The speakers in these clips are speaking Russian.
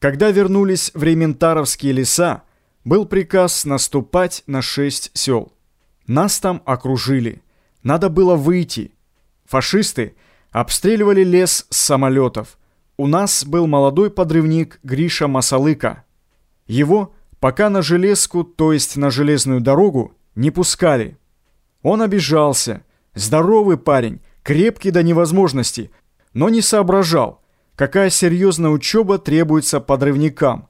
Когда вернулись в Рементаровские леса, был приказ наступать на шесть сел. Нас там окружили. Надо было выйти. Фашисты обстреливали лес с самолетов. У нас был молодой подрывник Гриша Масалыка. Его пока на железку, то есть на железную дорогу, не пускали. Он обижался. Здоровый парень, крепкий до невозможности, но не соображал, какая серьезная учеба требуется подрывникам.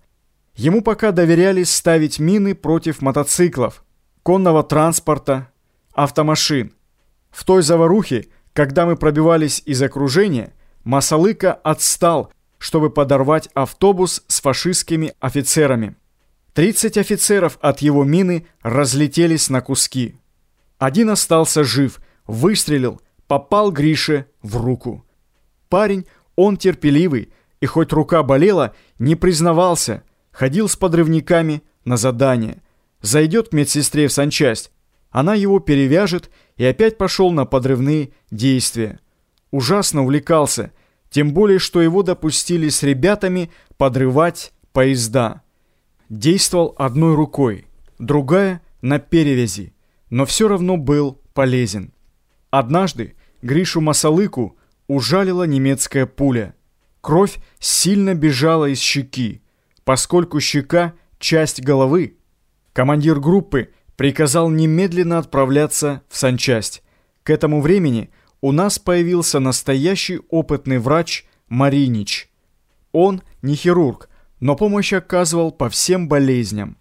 Ему пока доверяли ставить мины против мотоциклов, конного транспорта, автомашин. В той заварухе, когда мы пробивались из окружения, Масалыка отстал, чтобы подорвать автобус с фашистскими офицерами. 30 офицеров от его мины разлетелись на куски. Один остался жив, выстрелил, попал Грише в руку. Парень, он терпеливый, и хоть рука болела, не признавался – ходил с подрывниками на задание. Зайдет к медсестре в санчасть, она его перевяжет и опять пошел на подрывные действия. Ужасно увлекался, тем более, что его допустили с ребятами подрывать поезда. Действовал одной рукой, другая на перевязи, но все равно был полезен. Однажды Гришу Масалыку ужалила немецкая пуля. Кровь сильно бежала из щеки поскольку щека – часть головы. Командир группы приказал немедленно отправляться в санчасть. К этому времени у нас появился настоящий опытный врач Маринич. Он не хирург, но помощь оказывал по всем болезням.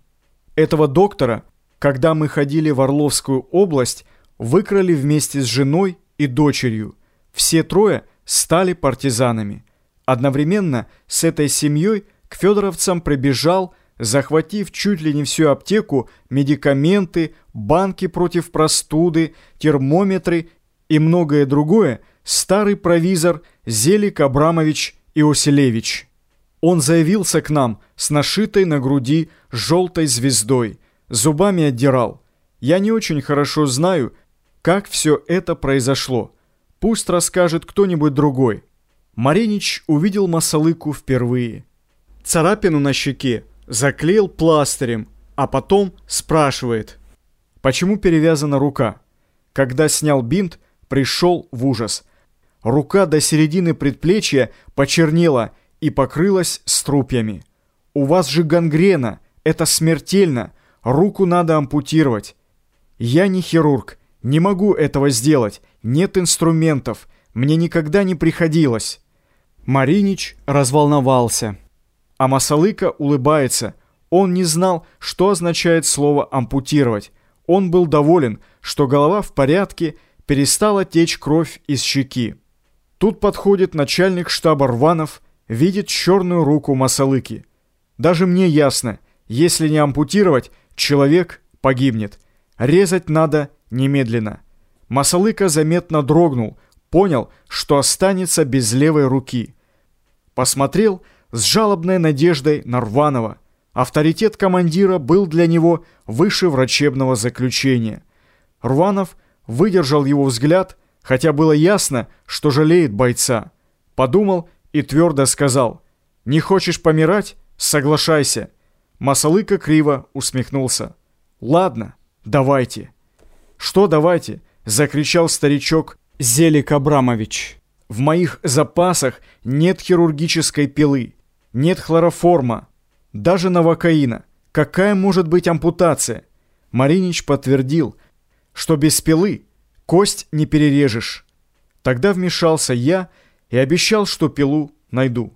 Этого доктора, когда мы ходили в Орловскую область, выкрали вместе с женой и дочерью. Все трое стали партизанами. Одновременно с этой семьей – к федоровцам прибежал, захватив чуть ли не всю аптеку, медикаменты, банки против простуды, термометры и многое другое, старый провизор Зелик Абрамович Иоселевич. Он заявился к нам с нашитой на груди желтой звездой, зубами отдирал. Я не очень хорошо знаю, как все это произошло. Пусть расскажет кто-нибудь другой. Маринич увидел Масалыку впервые – царапину на щеке заклеил пластырем, а потом спрашивает, почему перевязана рука. Когда снял бинт, пришел в ужас. Рука до середины предплечья почернела и покрылась струпьями. «У вас же гангрена, это смертельно, руку надо ампутировать». «Я не хирург, не могу этого сделать, нет инструментов, мне никогда не приходилось». Маринич разволновался. А Масалыка улыбается. Он не знал, что означает слово «ампутировать». Он был доволен, что голова в порядке, перестала течь кровь из щеки. Тут подходит начальник штаба Рванов, видит черную руку Масалыки. Даже мне ясно, если не ампутировать, человек погибнет. Резать надо немедленно. Масалыка заметно дрогнул, понял, что останется без левой руки. Посмотрел, с жалобной надеждой на Рванова. Авторитет командира был для него выше врачебного заключения. Рванов выдержал его взгляд, хотя было ясно, что жалеет бойца. Подумал и твердо сказал «Не хочешь помирать? Соглашайся». Масалыка криво усмехнулся. «Ладно, давайте». «Что давайте?» – закричал старичок Зелик Абрамович. «В моих запасах нет хирургической пилы. Нет хлороформа, даже новокаина. Какая может быть ампутация? Маринич подтвердил, что без пилы кость не перережешь. Тогда вмешался я и обещал, что пилу найду.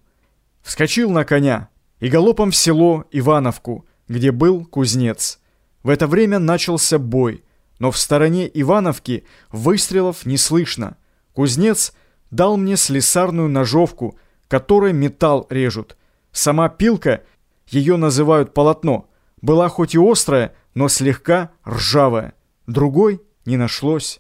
Вскочил на коня и галопом в село Ивановку, где был кузнец. В это время начался бой, но в стороне Ивановки выстрелов не слышно. Кузнец дал мне слесарную ножовку, которой металл режут – Сама пилка, ее называют полотно, была хоть и острая, но слегка ржавая. Другой не нашлось.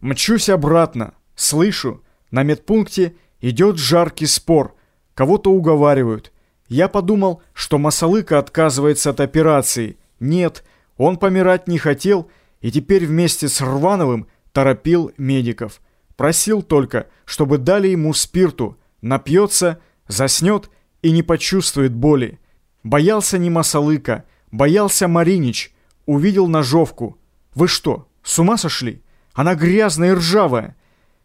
Мчусь обратно. Слышу, на медпункте идет жаркий спор. Кого-то уговаривают. Я подумал, что Масалыка отказывается от операции. Нет, он помирать не хотел и теперь вместе с Рвановым торопил медиков. Просил только, чтобы дали ему спирту. Напьется, заснет и не почувствует боли. Боялся не Масалыка, боялся Маринич. Увидел ножовку. Вы что, с ума сошли? Она грязная и ржавая.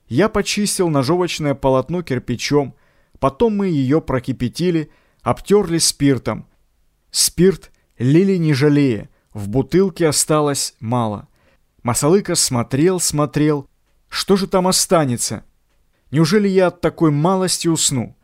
Я почистил ножовочное полотно кирпичом. Потом мы ее прокипятили, обтерли спиртом. Спирт лили не жалея. В бутылке осталось мало. Масалыка смотрел, смотрел. Что же там останется? Неужели я от такой малости усну?